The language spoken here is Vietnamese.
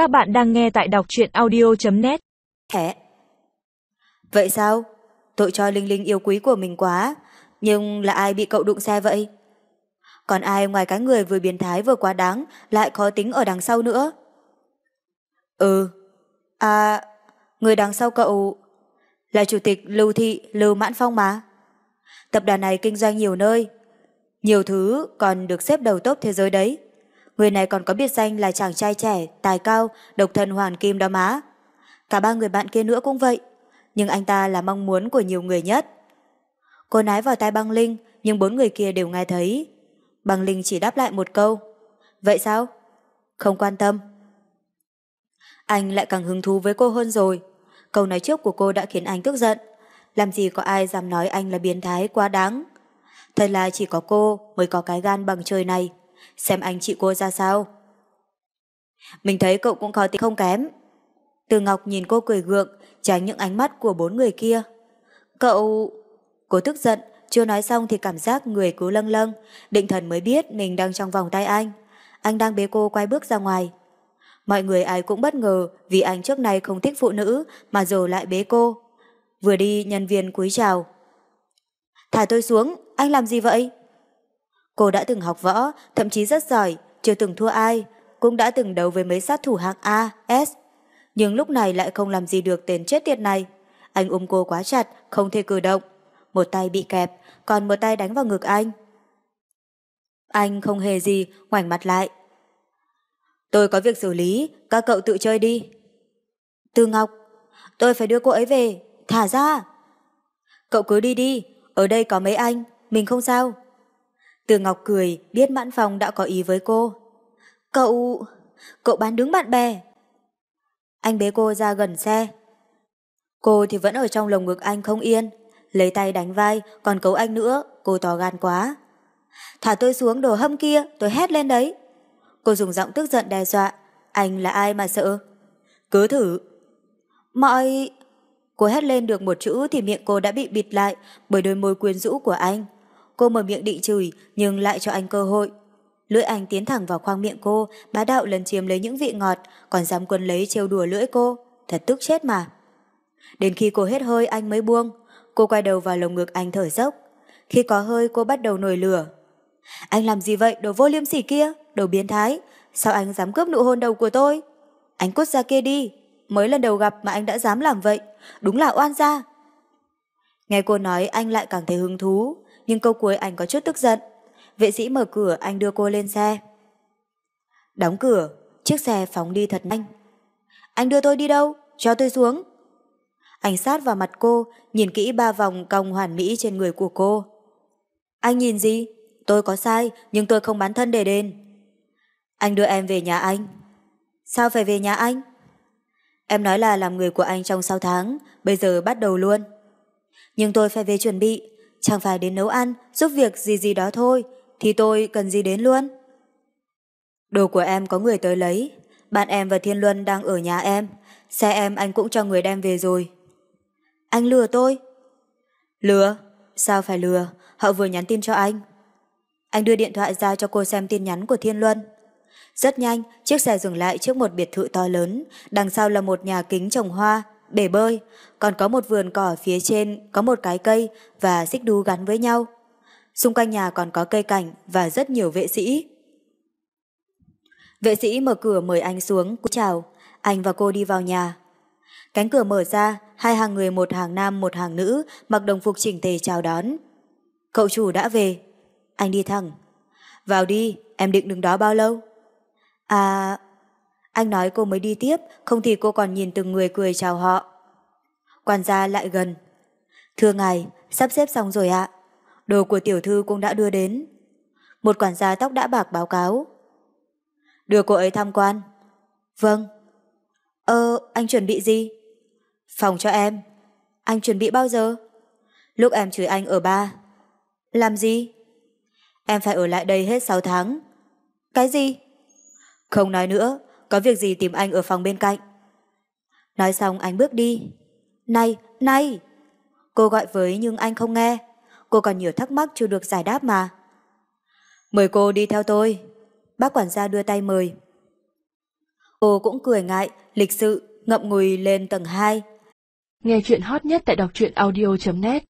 Các bạn đang nghe tại đọc truyện audio.net Hẻ Vậy sao? Tội cho Linh Linh yêu quý của mình quá, nhưng là ai bị cậu đụng xe vậy? Còn ai ngoài cái người vừa biến thái vừa quá đáng lại khó tính ở đằng sau nữa? Ừ. À, người đằng sau cậu là chủ tịch Lưu Thị Lưu Mãn Phong mà. Tập đoàn này kinh doanh nhiều nơi, nhiều thứ còn được xếp đầu top thế giới đấy. Người này còn có biệt danh là chàng trai trẻ, tài cao, độc thân hoàn kim đó má. Cả ba người bạn kia nữa cũng vậy, nhưng anh ta là mong muốn của nhiều người nhất. Cô nói vào tai băng Linh, nhưng bốn người kia đều nghe thấy. Băng Linh chỉ đáp lại một câu. Vậy sao? Không quan tâm. Anh lại càng hứng thú với cô hơn rồi. Câu nói trước của cô đã khiến anh tức giận. Làm gì có ai dám nói anh là biến thái quá đáng. Thật là chỉ có cô mới có cái gan bằng trời này. Xem anh chị cô ra sao. Mình thấy cậu cũng có tính không kém. Từ Ngọc nhìn cô cười gượng, tránh những ánh mắt của bốn người kia. Cậu... Cô tức giận, chưa nói xong thì cảm giác người cứ lâng lâng, định thần mới biết mình đang trong vòng tay anh. Anh đang bế cô quay bước ra ngoài. Mọi người ai cũng bất ngờ vì anh trước nay không thích phụ nữ mà giờ lại bế cô. Vừa đi nhân viên cúi chào. Thả tôi xuống, anh làm gì vậy? Cô đã từng học võ, thậm chí rất giỏi, chưa từng thua ai, cũng đã từng đấu với mấy sát thủ hạng A, S. Nhưng lúc này lại không làm gì được tên chết tiệt này. Anh ôm cô quá chặt, không thể cử động. Một tay bị kẹp, còn một tay đánh vào ngực anh. Anh không hề gì, ngoảnh mặt lại. Tôi có việc xử lý, các cậu tự chơi đi. Tư Ngọc, tôi phải đưa cô ấy về, thả ra. Cậu cứ đi đi, ở đây có mấy anh, mình không sao. Từ Ngọc cười, biết Mãn Phong đã có ý với cô. Cậu... cậu bán đứng bạn bè. Anh bế cô ra gần xe. Cô thì vẫn ở trong lồng ngực anh không yên. Lấy tay đánh vai, còn cấu anh nữa, cô to gan quá. Thả tôi xuống đồ hâm kia, tôi hét lên đấy. Cô dùng giọng tức giận đe dọa. Anh là ai mà sợ? Cứ thử. Mọi... Cô hét lên được một chữ thì miệng cô đã bị bịt lại bởi đôi môi quyến rũ của anh. Cô mở miệng định chửi nhưng lại cho anh cơ hội. Lưỡi anh tiến thẳng vào khoang miệng cô, bá đạo lần chiếm lấy những vị ngọt, còn dám quân lấy trêu đùa lưỡi cô. Thật tức chết mà. Đến khi cô hết hơi anh mới buông. Cô quay đầu vào lồng ngực anh thở dốc. Khi có hơi cô bắt đầu nổi lửa. Anh làm gì vậy, đồ vô liêm sỉ kia, đồ biến thái. Sao anh dám cướp nụ hôn đầu của tôi? Anh cút ra kia đi. Mới lần đầu gặp mà anh đã dám làm vậy. Đúng là oan gia. Nghe cô nói anh lại càng thấy hứng thú nhưng câu cuối anh có chút tức giận. Vệ sĩ mở cửa anh đưa cô lên xe. Đóng cửa, chiếc xe phóng đi thật nhanh. Anh đưa tôi đi đâu? Cho tôi xuống. Anh sát vào mặt cô, nhìn kỹ ba vòng cong hoàn mỹ trên người của cô. Anh nhìn gì? Tôi có sai, nhưng tôi không bán thân để đền. Anh đưa em về nhà anh. Sao phải về nhà anh? Em nói là làm người của anh trong 6 tháng, bây giờ bắt đầu luôn. Nhưng tôi phải về chuẩn bị, chẳng phải đến nấu ăn, giúp việc gì gì đó thôi, thì tôi cần gì đến luôn. Đồ của em có người tới lấy, bạn em và Thiên Luân đang ở nhà em, xe em anh cũng cho người đem về rồi. Anh lừa tôi. Lừa? Sao phải lừa? Họ vừa nhắn tin cho anh. Anh đưa điện thoại ra cho cô xem tin nhắn của Thiên Luân. Rất nhanh, chiếc xe dừng lại trước một biệt thự to lớn, đằng sau là một nhà kính trồng hoa, bể bơi, còn có một vườn cỏ phía trên có một cái cây và xích đu gắn với nhau. Xung quanh nhà còn có cây cảnh và rất nhiều vệ sĩ. Vệ sĩ mở cửa mời anh xuống, cú chào, anh và cô đi vào nhà. Cánh cửa mở ra, hai hàng người một hàng nam một hàng nữ mặc đồng phục chỉnh tề chào đón. Cậu chủ đã về. Anh đi thẳng. Vào đi, em định đứng đó bao lâu? À, anh nói cô mới đi tiếp, không thì cô còn nhìn từng người cười chào họ. Quản gia lại gần. Thưa ngài, sắp xếp xong rồi ạ. Đồ của tiểu thư cũng đã đưa đến. Một quản gia tóc đã bạc báo cáo. Đưa cô ấy tham quan. Vâng. Ơ, anh chuẩn bị gì? Phòng cho em. Anh chuẩn bị bao giờ? Lúc em chửi anh ở ba. Làm gì? Em phải ở lại đây hết 6 tháng. Cái gì? Không nói nữa, có việc gì tìm anh ở phòng bên cạnh. Nói xong anh bước đi. Này, này! Cô gọi với nhưng anh không nghe. Cô còn nhiều thắc mắc chưa được giải đáp mà. Mời cô đi theo tôi. Bác quản gia đưa tay mời. Cô cũng cười ngại, lịch sự, ngậm ngùi lên tầng 2. Nghe chuyện hot nhất tại đọc truyện audio.net